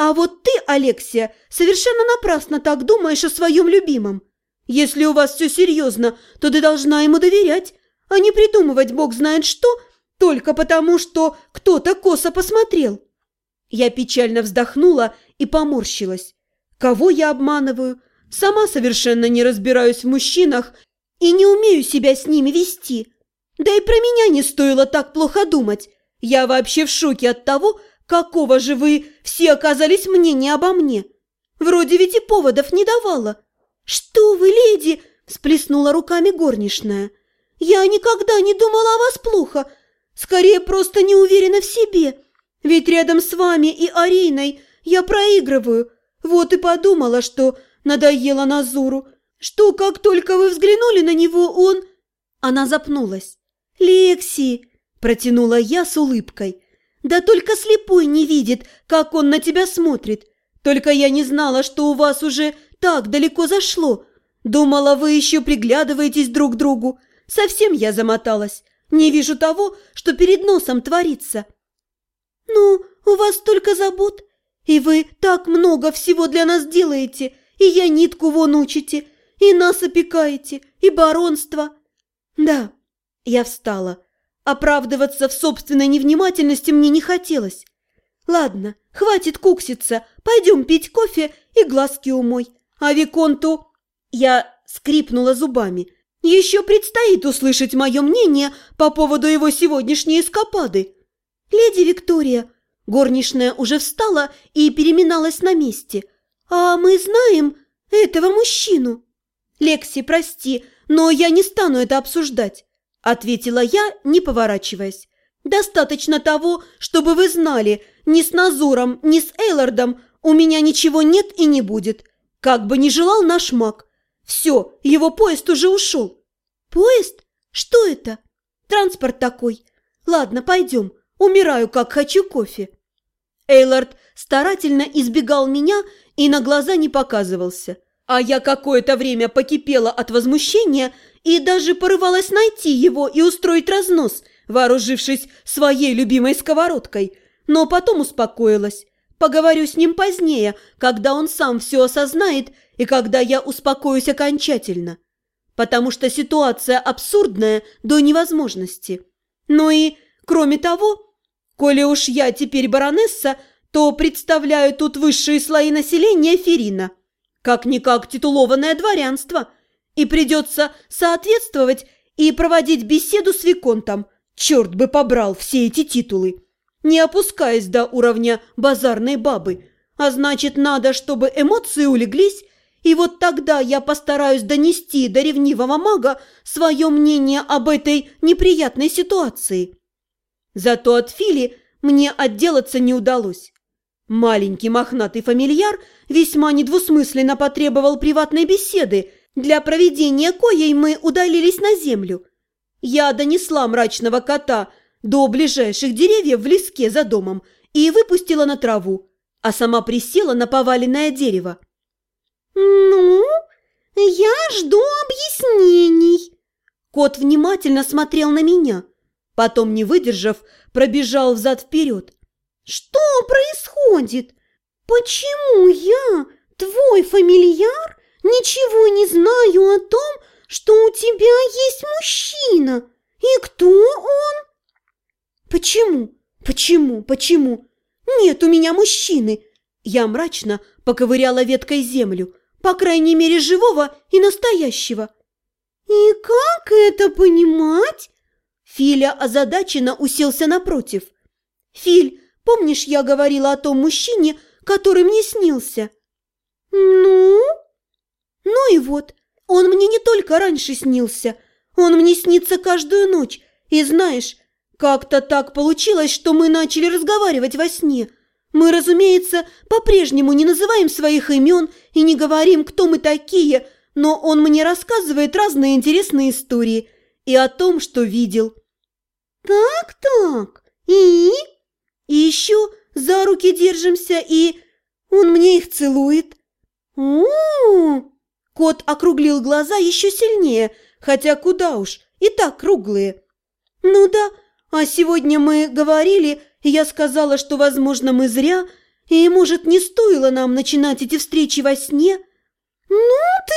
А вот ты, Алексия, совершенно напрасно так думаешь о своем любимом. Если у вас все серьезно, то ты должна ему доверять, а не придумывать бог знает что, только потому, что кто-то косо посмотрел. Я печально вздохнула и поморщилась. Кого я обманываю? Сама совершенно не разбираюсь в мужчинах и не умею себя с ними вести. Да и про меня не стоило так плохо думать. Я вообще в шоке от того, какого же вы все оказались мнения обо мне. Вроде ведь и поводов не давала. Что вы, леди, всплеснула руками горничная. Я никогда не думала о вас плохо. Скорее, просто не уверена в себе. Ведь рядом с вами и Ариной я проигрываю. Вот и подумала, что надоело Назуру, что как только вы взглянули на него, он... Она запнулась. «Лекси!» – протянула я с улыбкой. «Да только слепой не видит, как он на тебя смотрит. Только я не знала, что у вас уже так далеко зашло. Думала, вы еще приглядываетесь друг к другу. Совсем я замоталась. Не вижу того, что перед носом творится». «Ну, у вас только забот, и вы так много всего для нас делаете, и я нитку вон учите, и нас опекаете, и баронство». «Да, я встала. Оправдываться в собственной невнимательности мне не хотелось. Ладно, хватит кукситься, пойдем пить кофе и глазки умой. А Виконту... Я скрипнула зубами. Еще предстоит услышать мое мнение по поводу его сегодняшней эскапады. Леди Виктория, горничная уже встала и переминалась на месте. А мы знаем этого мужчину. Лекси, прости, но я не стану это обсуждать. – ответила я, не поворачиваясь. «Достаточно того, чтобы вы знали, ни с Назуром, ни с Эйлардом у меня ничего нет и не будет. Как бы ни желал наш маг. Все, его поезд уже ушел». «Поезд? Что это?» «Транспорт такой. Ладно, пойдем. Умираю, как хочу кофе». Эйлард старательно избегал меня и на глаза не показывался. А я какое-то время покипела от возмущения – и даже порывалась найти его и устроить разнос, вооружившись своей любимой сковородкой, но потом успокоилась. Поговорю с ним позднее, когда он сам все осознает и когда я успокоюсь окончательно. Потому что ситуация абсурдная до невозможности. Ну и, кроме того, коли уж я теперь баронесса, то представляю тут высшие слои населения Ферина. Как-никак титулованное дворянство – и придется соответствовать и проводить беседу с Виконтом. Черт бы побрал все эти титулы, не опускаясь до уровня базарной бабы. А значит, надо, чтобы эмоции улеглись, и вот тогда я постараюсь донести до ревнивого мага свое мнение об этой неприятной ситуации. Зато от Фили мне отделаться не удалось. Маленький мохнатый фамильяр весьма недвусмысленно потребовал приватной беседы – для проведения коей мы удалились на землю. Я донесла мрачного кота до ближайших деревьев в леске за домом и выпустила на траву, а сама присела на поваленное дерево. «Ну, я жду объяснений». Кот внимательно смотрел на меня, потом, не выдержав, пробежал взад-вперед. «Что происходит? Почему я, твой фамильяр, Ничего не знаю о том, что у тебя есть мужчина. И кто он? Почему? Почему? Почему? Нет у меня мужчины. Я мрачно поковыряла веткой землю, по крайней мере, живого и настоящего. И как это понимать? Филя озадаченно уселся напротив. Филь, помнишь, я говорила о том мужчине, который мне снился? Ну? Ну и вот, он мне не только раньше снился, он мне снится каждую ночь. И знаешь, как-то так получилось, что мы начали разговаривать во сне. Мы, разумеется, по-прежнему не называем своих имен и не говорим, кто мы такие, но он мне рассказывает разные интересные истории и о том, что видел. Так-так, и? И еще за руки держимся, и он мне их целует. О-о-о! Кот округлил глаза еще сильнее, хотя куда уж, и так круглые. «Ну да, а сегодня мы говорили, и я сказала, что, возможно, мы зря, И, может, не стоило нам начинать эти встречи во сне? Ну ты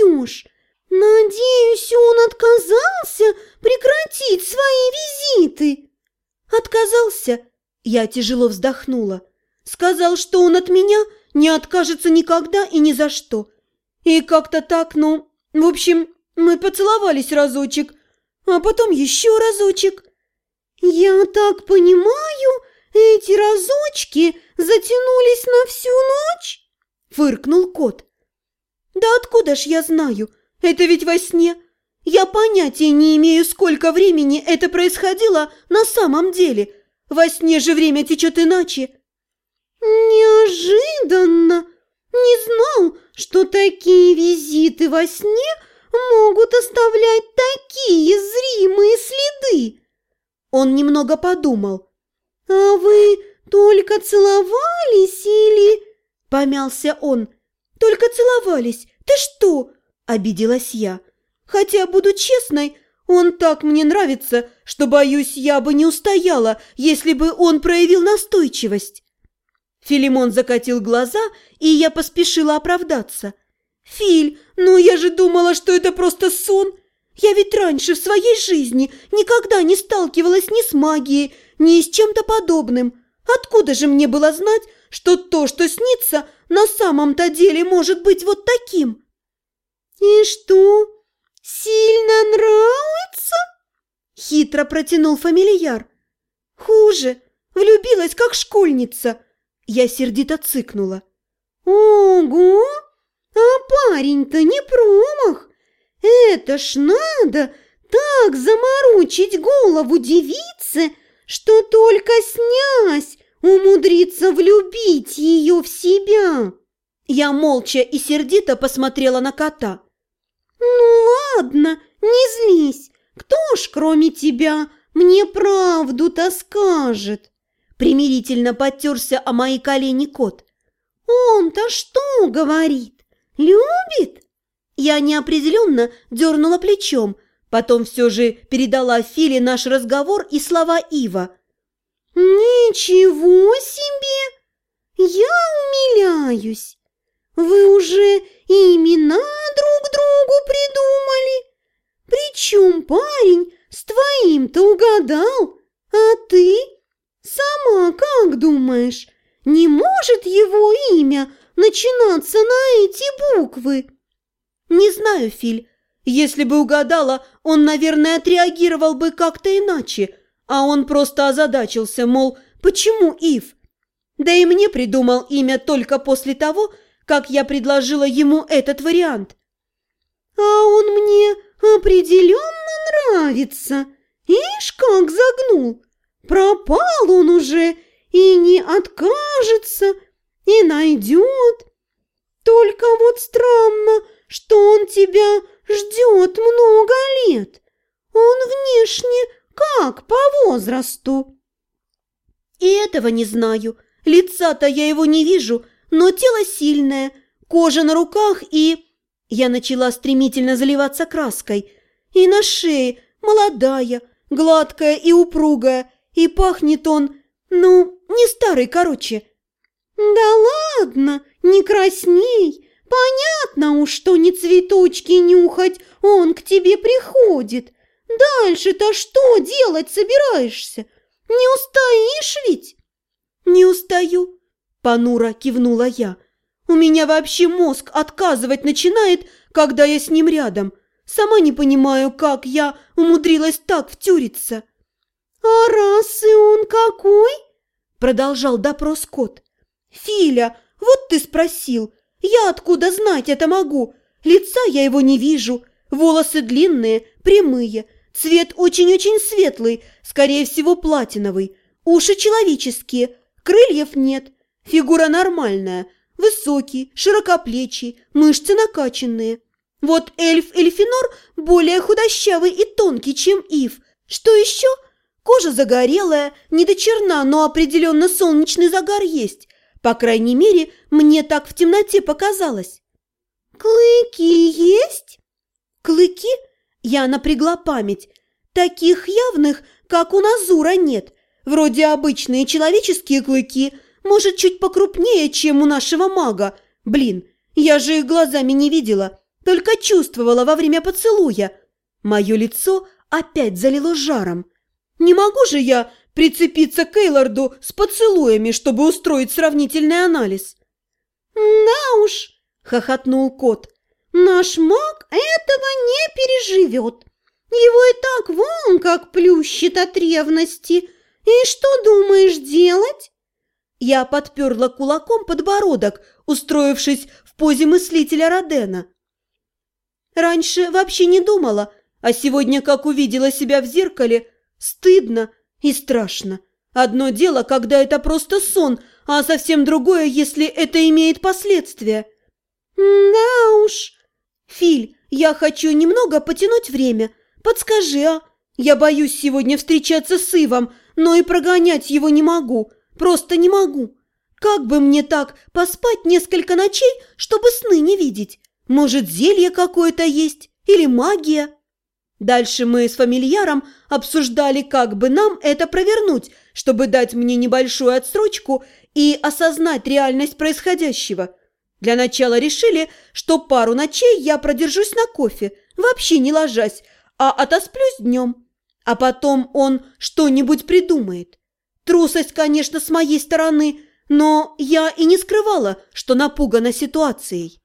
даешь! Надеюсь, он отказался прекратить свои визиты. Отказался? Я тяжело вздохнула. Сказал, что он от меня не откажется никогда и ни за что. И как-то так, ну, в общем, мы поцеловались разочек, а потом еще разочек. Я так понимаю, эти разочки затянулись на всю ночь? Фыркнул кот. Да откуда ж я знаю? Это ведь во сне. Я понятия не имею, сколько времени это происходило на самом деле. Во сне же время течет иначе. Неожиданно! Не знал, что такие визиты во сне могут оставлять такие зримые следы. Он немного подумал. «А вы только целовались или...» Помялся он. «Только целовались. Ты что?» Обиделась я. «Хотя, буду честной, он так мне нравится, что, боюсь, я бы не устояла, если бы он проявил настойчивость». Филимон закатил глаза, и я поспешила оправдаться. «Филь, ну я же думала, что это просто сон. Я ведь раньше в своей жизни никогда не сталкивалась ни с магией, ни с чем-то подобным. Откуда же мне было знать, что то, что снится, на самом-то деле может быть вот таким?» «И что, сильно нравится?» Хитро протянул фамильяр. «Хуже, влюбилась как школьница». Я сердито цыкнула. «Ого! А парень-то не промах! Это ж надо так заморочить голову девице, что только снясь умудрится влюбить ее в себя!» Я молча и сердито посмотрела на кота. «Ну ладно, не злись. Кто ж, кроме тебя, мне правду-то скажет?» Примирительно потерся о мои колени кот. «Он-то что говорит? Любит?» Я неопределенно дернула плечом, потом все же передала Филе наш разговор и слова Ива. «Ничего себе! Я умиляюсь! Вы уже имена друг другу придумали? Причем парень с твоим-то угадал, а ты «Сама как думаешь, не может его имя начинаться на эти буквы?» «Не знаю, Филь. Если бы угадала, он, наверное, отреагировал бы как-то иначе, а он просто озадачился, мол, почему Ив? Да и мне придумал имя только после того, как я предложила ему этот вариант». «А он мне определенно нравится. Ишь, как загнул!» Пропал он уже и не откажется, и найдет. Только вот странно, что он тебя ждет много лет. Он внешне как по возрасту. И этого не знаю. Лица-то я его не вижу, но тело сильное, кожа на руках и... Я начала стремительно заливаться краской. И на шее молодая, гладкая и упругая, и пахнет он, ну, не старый, короче. Да ладно, не красней. Понятно уж, что не цветочки нюхать он к тебе приходит. Дальше-то что делать собираешься? Не устоишь ведь? Не устаю, понуро кивнула я. У меня вообще мозг отказывать начинает, когда я с ним рядом. Сама не понимаю, как я умудрилась так втюриться. «А расы он какой?» – продолжал допрос кот. «Филя, вот ты спросил. Я откуда знать это могу? Лица я его не вижу. Волосы длинные, прямые. Цвет очень-очень светлый, скорее всего платиновый. Уши человеческие, крыльев нет. Фигура нормальная, высокий, широкоплечий, мышцы накачанные. Вот эльф Эльфинор более худощавый и тонкий, чем Ив. Что еще – Кожа загорелая, не до черна, но определенно солнечный загар есть. По крайней мере, мне так в темноте показалось. «Клыки есть?» «Клыки?» Я напрягла память. Таких явных, как у Назура, нет. Вроде обычные человеческие клыки, Может, чуть покрупнее, чем у нашего мага. Блин, я же их глазами не видела, только чувствовала во время поцелуя. Мое лицо опять залило жаром. Не могу же я прицепиться к Эйларду с поцелуями, чтобы устроить сравнительный анализ. «Да уж», – хохотнул кот, – «наш маг этого не переживет. Его и так вон как плющит от ревности. И что думаешь делать?» Я подперла кулаком подбородок, устроившись в позе мыслителя Родена. Раньше вообще не думала, а сегодня, как увидела себя в зеркале, стыдно и страшно. Одно дело, когда это просто сон, а совсем другое, если это имеет последствия. Да уж. Филь, я хочу немного потянуть время. Подскажи, а? Я боюсь сегодня встречаться с Ивом, но и прогонять его не могу. Просто не могу. Как бы мне так поспать несколько ночей, чтобы сны не видеть? Может, зелье какое-то есть? Или магия? Дальше мы с фамильяром обсуждали, как бы нам это провернуть, чтобы дать мне небольшую отсрочку и осознать реальность происходящего. Для начала решили, что пару ночей я продержусь на кофе, вообще не ложась, а отосплюсь днем. А потом он что-нибудь придумает. Трусость, конечно, с моей стороны, но я и не скрывала, что напугана ситуацией.